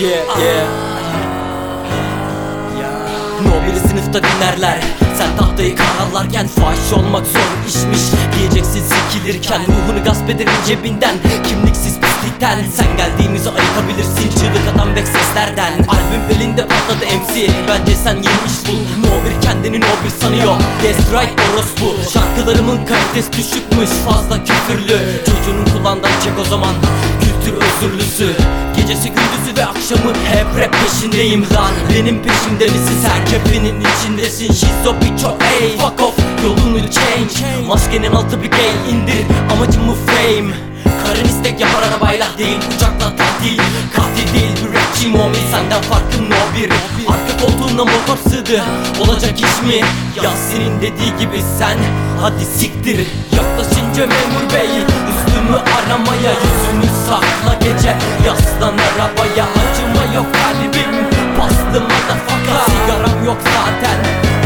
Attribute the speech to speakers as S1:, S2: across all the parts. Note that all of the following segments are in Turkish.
S1: Yeah yeah. No biri sınıfta dinlerler. Sen tahtayı kararlarken fahiş olmak zor işmiş. Diyeceksin sikilirken Ruhunu gasp ederim cebinden. Kimliksiz pislikten Sen geldiğimizi ayıkabilirsin Çığlık atan bek seslerden. Albüm elinde patladı MC Bence sen yeni iş bul No bir kendini no bir sanıyor Destroy orospu. Şarkılarımın kalitesi düşükmüş. Fazla küfürlü. Çocuğunun kulağından çek o zaman Kültür özürlüsü Gecesi gündüzü ve akşamı hep rap peşindeyim lan. Benim peşimde misin sen? Kefinin içindesin. Şizo çok ey fuck off. Yolunu change. Maskenin altı bir gay indir amacım bu fame. Karın istek yapar arabayla değil uçakla tatil. Katil değil bir rapçiyim o senden farkım no bir Arka koltuğuna motor sığdı. Olacak iş mi? Ya senin dediği gibi sen. Hadi siktir Yaklaşınca memur bey üstümü aramaya Yüzünü sakla gece. Yaslan arabaya Acıma yok kalbim. Bastım motherfucker Sigaram yok zaten.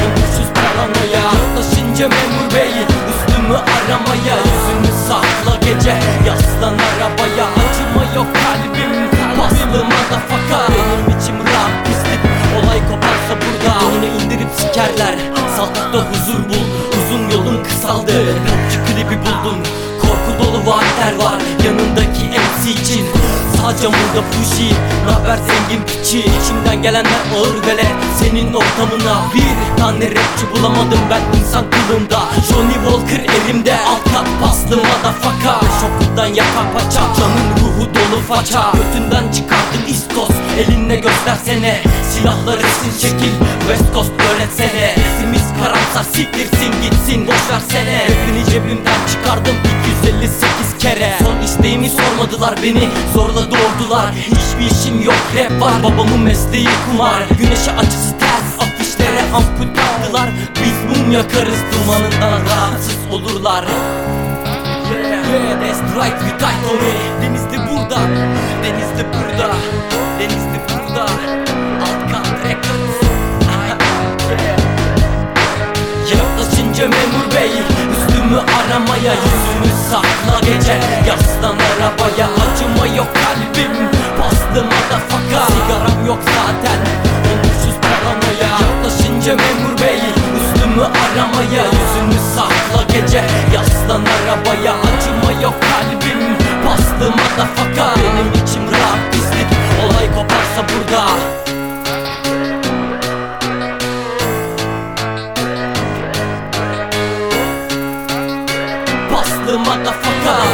S1: Olmuşuz paranoya. Yaklaşınca memur bey üstümü aramaya Yüzünü sakla gece. Yaslan arabaya Acıma yok kalbim. Bastım motherfucker Benim içim rahat pislik. Olay koparsa burada Onu indirip sikerler. Saltakta huzur bul Uzun yolun kısaldı. Popçu klibi buldun Korku dolu vaatler var yanındaki MC için. Sadece burada fuji Naber zengin piçi. İçimden gelenler ağır vele Senin ortamına. Bir tane rapçi bulamadım ben insan kılında Johnny Walker elimde Alt kat paslı motherfucker. Şokuldan yaka paça Canın ruhu dolu faça. Götünden çıkardın istos Elinle göstersene Silahları sil çekil West Coast öğretsene. Sesimiz karamsar siktirsin gitsin boş versene. Rapini cebimden çıkardım 258 kere. Son isteğimi sormadılar beni zorla doğurdular. Hiçbir işim yok rap var babamın mesleği kumar. Güneşe açısı ters afişlere ampul taktılar. Biz mum yakarız dumanından rahatsız olurlar. Yeah, yeah, that's right, we die for me Denizli burada, Denizli burada aramaya Yüzünü sakla gece. Yaslan arabaya Acıma yok kalbim. Paslı motherfucker Sigaram yok zaten. Olmuşuz paranoya. Yaklaşınca memur bey Üstümü aramaya Yüzünü sakla gece. Yaslan arabaya Acıma yok kalbim. Paslı motherfucker Amerika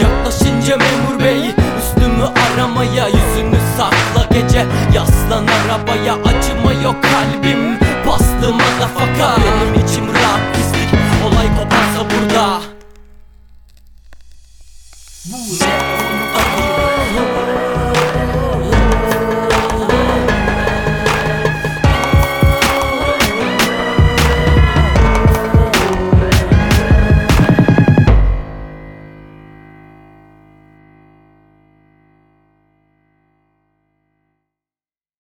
S1: Yaklaşınca memur bey Üstümü aramaya yüzünü sakla. Gece Yaslan arabaya acıma yok kalbim. Bastı madafaka Benim içim rahat pislik. Olay koparsa burada. Bu ne?